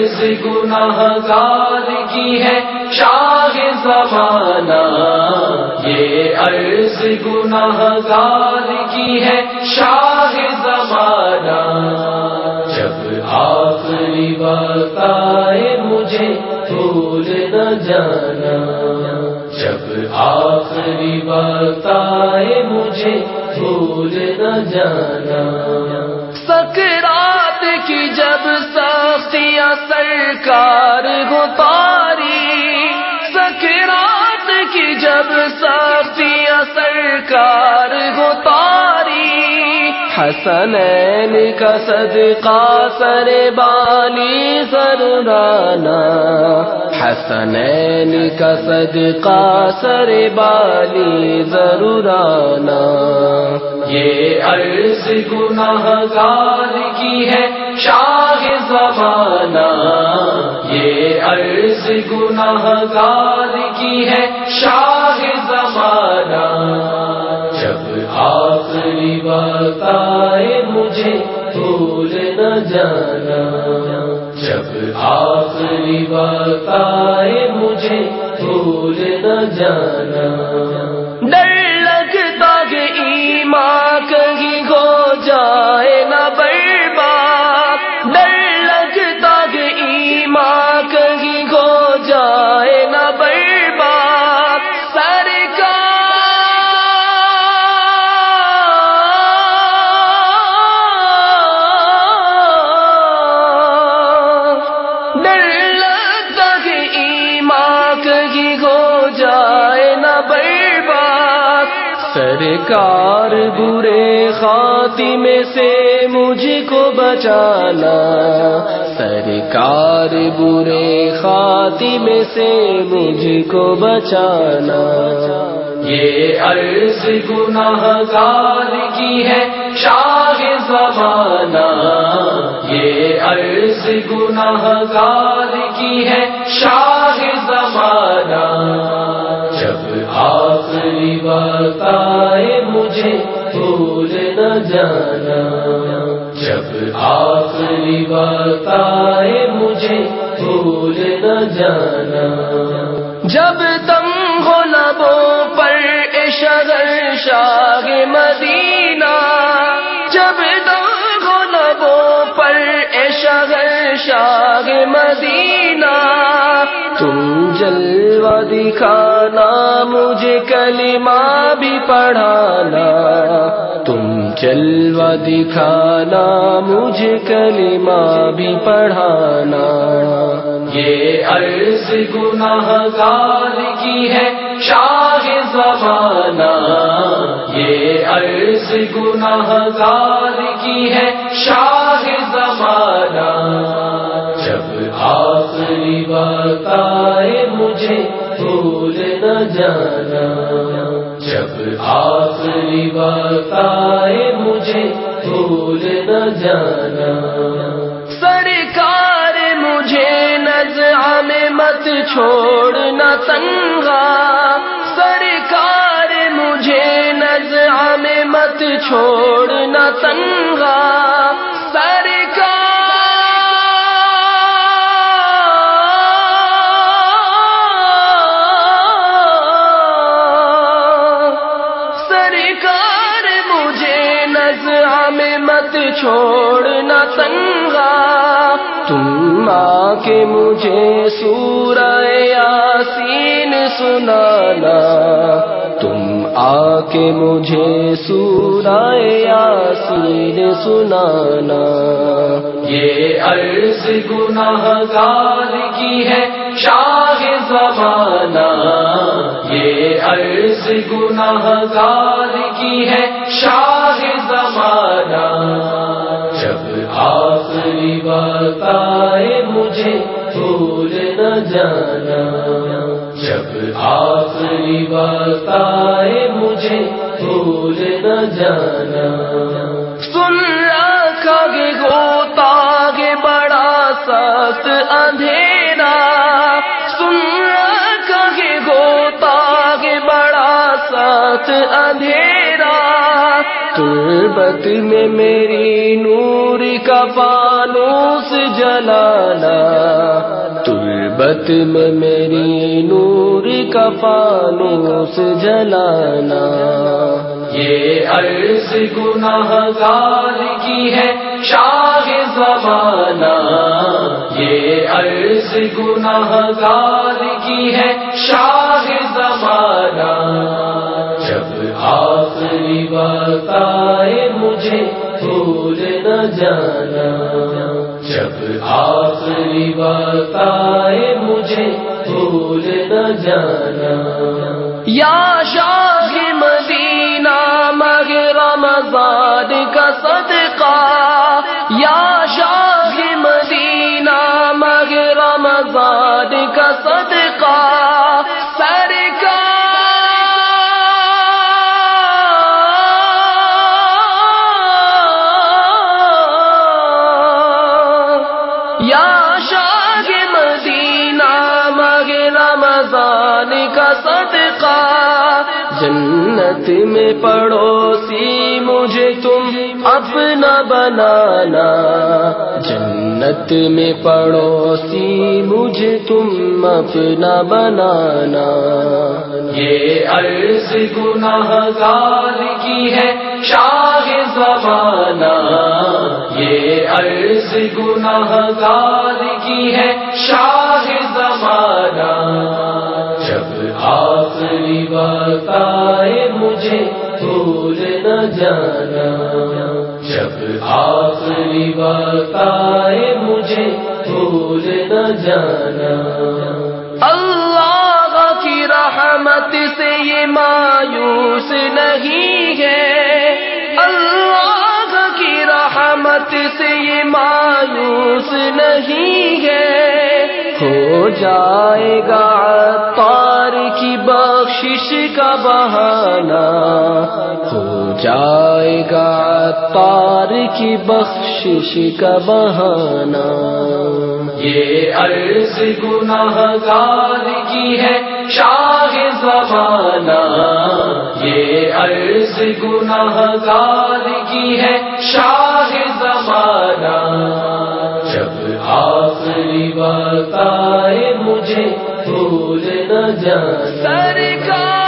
عرض گناہ گار کی ہے شاہ زمانہ۔ یہ عرض گناہ گار کی ہے شاہ زمانہ۔ جب آخری وقت آئے مجھے بھول نہ جانا۔ جب آخری وقت آئے مجھے بھول نہ جانا۔ سکرات کی جب سختیاں سرکار گتاری سکرات کی جب سختیاں سرکار گتاری حسنین کا صدقہ سر بالی ضرورانا حسنین کا صدقہ سر بالی ضرورانا یہ عرض گناہ گار کی ہے زمانہ۔ یہ عرض گناہ گار کی ہے شاہ زمانہ۔ جب آخری وقت آئے مجھے بھول نہ جانا۔ جب آخری وقت آئے مجھے بھول نہ جانا۔ سرکار برے خاتمے سے مجھ کو بچانا۔ سرکار برے خاتمے سے مجھ کو بچانا۔ یہ عرض گناہ گار کی ہے شاہ زمانہ۔ یہ عرض گناہ گار کی ہے شاہ زمانہ۔ جب آخری وقت آئے مجھے بھول نہ جانا۔ جب آخری وقت آئے مجھے بھول نہ جانا۔ جب تم ہو لبوں پر شگر شاہ مدینہ۔ جب تم ہو لبوں پر شگر شاہ مدینہ۔ تم جلوہ دکھانا مجھے کلمہ بھی پڑھانا۔ تم جلوہ دکھانا مجھے کلمہ بھی پڑھانا۔ یہ عرض گناہ گار کی ہے شاہ زمانہ۔ یہ عرض گناہ گار کی ہے شاہ زمانہ۔ جب آخری وقت آئے مجھے بھول نہ جانا۔ جب آخری وقت آئے مجھے بھول نہ جانا۔ سرکار مجھے نظر میں مت چھوڑنا تنگا۔ سرکار مجھے نظر میں مت چھوڑنا تنگا۔ مجھے میں مت چھوڑنا تنگا۔ تم آ کے مجھے سورہ یاسین سنانا۔ تم آ کے مجھے سورہ یاسین سنانا۔ یہ عرض گناہ گار کی ہے، شاہ زمانہ، یہ عرض گناہ گار کی ہے شاہ زمانہ۔ جب آخری وقت آئے مجھے بھول نہ جانا۔ جب آخری وقت آئے مجھے بھول نہ جانا۔ اندھیرا، تربت میں میری نور کا فانوس جلانا۔ تربت میں میری نور کا فانوس جلانا۔ یہ عرض گناہ گار کی ہے شاہ زمانہ۔ یہ عرض گناہ گار کی ہے شاہ زمانہ۔ جانا۔ جب آخری بات آئے مجھے بھول نہ جانا۔ یا شاہ رمضان کا صدقہ۔ جنت میں پڑوسی مجھے تم اپنا بنانا۔ جنت میں پڑوسی مجھے تم اپنا بنانا۔ یہ عرض گناہ گار کی ہے شاہ زمانہ۔ یہ عرض گناہ گار کی ہے شاہ بھول نہ جانا۔ جب آخری بات آئے مجھے بھول نہ جانا۔ اللہ کی رحمت سے یہ مایوس نہیں ہے۔ اللہ کی رحمت سے یہ مایوس نہیں ہے۔ ہو جائے گا تار کی بخشش کا بہانہ ہو جائے گا تار کی بخشش کا بہانہ۔ یہ عرض گناہ گار کی ہے شاہ زمانہ۔ یہ عرض گناہ گار کی ہے شاہ زمانہ۔ جب آخری بات آئے مجھے بھول نہ جانا۔ سرکار!